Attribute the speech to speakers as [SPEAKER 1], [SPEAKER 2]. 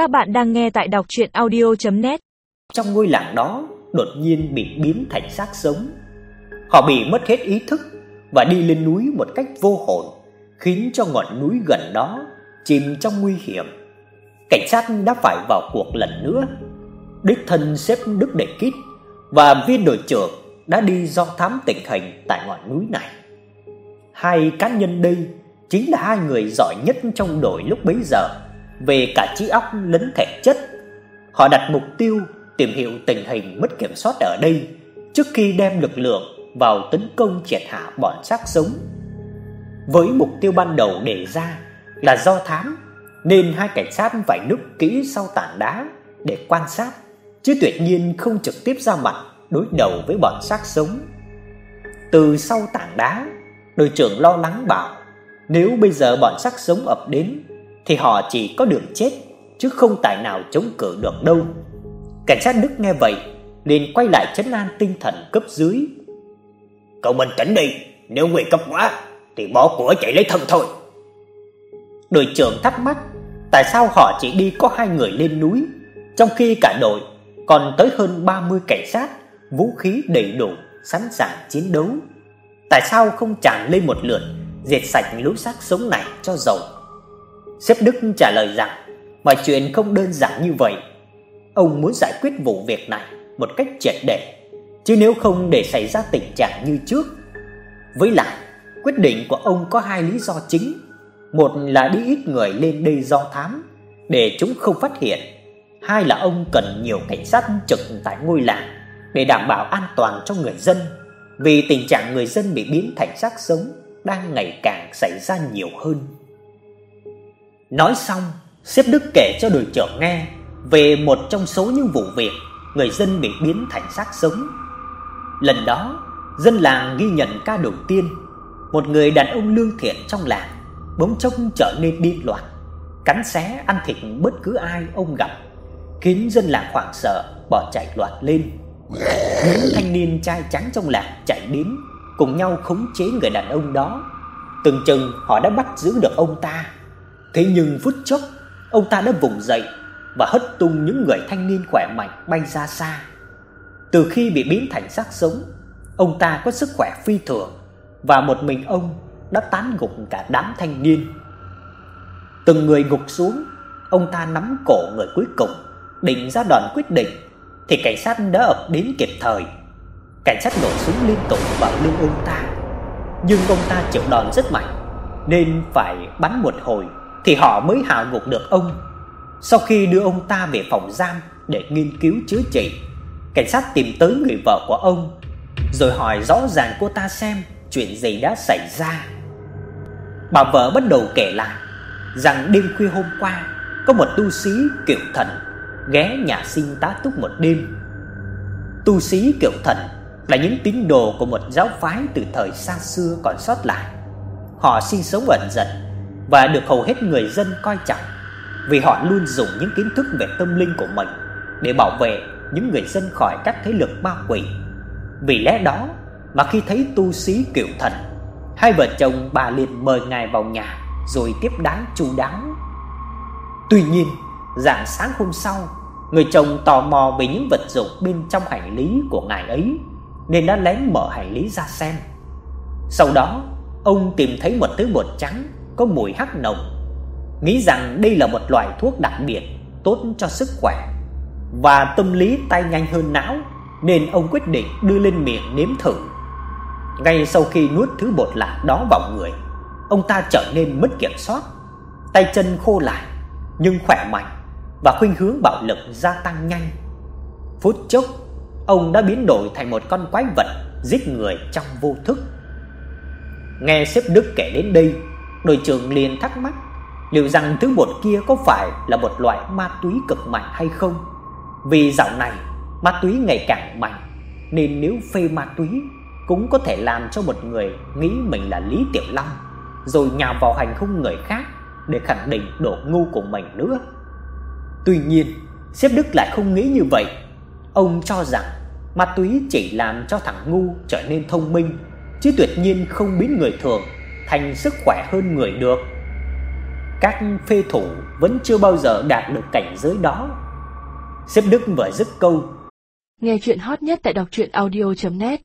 [SPEAKER 1] Các bạn đang nghe tại đọc audio net
[SPEAKER 2] Trong ngôi làng đó đột nhiên bị biến thành xác sống. Họ bị mất hết ý thức và đi lên núi một cách vô hồn, khiến cho ngọn núi gần đó chìm trong nguy hiểm. Cảnh sát đã phải vào cuộc lần nữa. Đích thân xếp Đức Đệ Kít và viên đội trưởng đã đi do thám tình hình tại ngọn núi này. Hai cá nhân đây chính là hai người giỏi nhất trong đội lúc bấy giờ về cả trí óc lẫn thể chất. Họ đặt mục tiêu tìm hiểu tình hình mất kiểm soát ở đây trước khi đem lực lượng vào tấn công triệt hạ bọn xác sống. Với mục tiêu ban đầu đề ra là do thám nên hai cảnh sát phải núp kỹ sau tảng đá để quan sát, chứ tuyệt nhiên không trực tiếp ra mặt đối đầu với bọn xác sống. Từ sau tảng đá, đội trưởng lo lắng bảo nếu bây giờ bọn xác sống ập đến thì họ chỉ có đường chết chứ không tài nào chống cự được đâu. Cảnh sát Đức nghe vậy, liền quay lại trấn an tinh thần cấp dưới. "Cậu bình tĩnh đi, nếu nguy cấp quá thì bỏ của chạy lấy thân thôi." Đội trưởng thắc mắc, tại sao họ chỉ đi có hai người lên núi, trong khi cả đội còn tới hơn 30 cảnh sát, vũ khí đầy đủ, sẵn sàng chiến đấu. Tại sao không tràn lên một lượt, diệt sạch lũ xác sống này cho rồi? Sếp Đức trả lời rằng mọi chuyện không đơn giản như vậy. Ông muốn giải quyết vụ việc này một cách triệt để, chứ nếu không để xảy ra tình trạng như trước. Với lại, quyết định của ông có hai lý do chính. Một là đi ít người lên đây do thám để chúng không phát hiện. Hai là ông cần nhiều cảnh sát trực tại ngôi làng để đảm bảo an toàn cho người dân, vì tình trạng người dân bị biến thành xác sống đang ngày càng xảy ra nhiều hơn. Nói xong, sếp Đức kể cho đội trưởng nghe về một trong số những vụ việc người dân bị biến thành xác sống. Lần đó, dân làng ghi nhận ca đầu tiên, một người đàn ông lương thiện trong làng bỗng chốc trở nên điên loạn, cắn xé ăn thịt bất cứ ai ông gặp, khiến dân làng hoảng sợ bỏ chạy loạn lên. Những thanh niên trai trắng trong làng chạy đến cùng nhau khống chế người đàn ông đó. Từng chừng họ đã bắt giữ được ông ta Thế nhưng phút chốc, ông ta đã vùng dậy và hất tung những người thanh niên khỏe mạnh bay ra xa. Từ khi bị biến thành xác sống, ông ta có sức khỏe phi thường và một mình ông đã tán gục cả đám thanh niên. Từng người gục xuống, ông ta nắm cổ người cuối cùng, định ra đòn quyết định thì cảnh sát đã ập đến kịp thời. Cảnh sát nổ súng liên tục vào lưng ông ta, nhưng ông ta chịu đòn rất mạnh nên phải bắn một hồi thì họ mới hạ gục được ông. Sau khi đưa ông ta về phòng giam để nghiên cứu chữa trị, cảnh sát tìm tới người vợ của ông rồi hỏi rõ ràng cô ta xem chuyện gì đã xảy ra. Bà vợ bắt đầu kể lại rằng đêm khuya hôm qua có một tu sĩ kiểu thần ghé nhà xin tá túc một đêm. Tu sĩ kiểu thần là những tín đồ của một giáo phái từ thời xa xưa còn sót lại. Họ sinh sống ẩn dật và được hầu hết người dân coi trọng vì họ luôn dùng những kiến thức về tâm linh của mình để bảo vệ những người dân khỏi các thế lực ma quỷ. Vì lẽ đó mà khi thấy tu sĩ kiểu thần, hai vợ chồng bà liền mời ngài vào nhà rồi tiếp đái chu đáo. Tuy nhiên, rạng sáng hôm sau, người chồng tò mò về những vật dụng bên trong hành lý của ngài ấy nên đã lén mở hành lý ra xem. Sau đó, ông tìm thấy một thứ bột trắng có mùi hắc nồng, nghĩ rằng đây là một loại thuốc đặc biệt tốt cho sức khỏe. Và tâm lý tay nhanh hơn não nên ông quyết định đưa lên miệng nếm thử. Ngay sau khi nuốt thứ bột lạc đó vào người, ông ta trở nên mất kiểm soát, tay chân khô lại nhưng khỏe mạnh và khuynh hướng bạo lực gia tăng nhanh. Phút chốc, ông đã biến đổi thành một con quái vật giết người trong vô thức. Nghe sếp Đức kể đến đây, đội trưởng liền thắc mắc liệu rằng thứ bột kia có phải là một loại ma túy cực mạnh hay không. Vì dạo này ma túy ngày càng mạnh nên nếu phê ma túy cũng có thể làm cho một người nghĩ mình là Lý Tiểu Long rồi nhào vào hành hung người khác để khẳng định độ ngu của mình nữa. Tuy nhiên, sếp Đức lại không nghĩ như vậy. Ông cho rằng ma túy chỉ làm cho thằng ngu trở nên thông minh, chứ tuyệt nhiên không biến người thường thành sức khỏe hơn người được. các phê thủ vẫn chưa bao giờ đạt được cảnh giới đó. Xếp Đức vừa dứt câu.
[SPEAKER 1] Nghe chuyện hot nhất tại đọc truyện audio net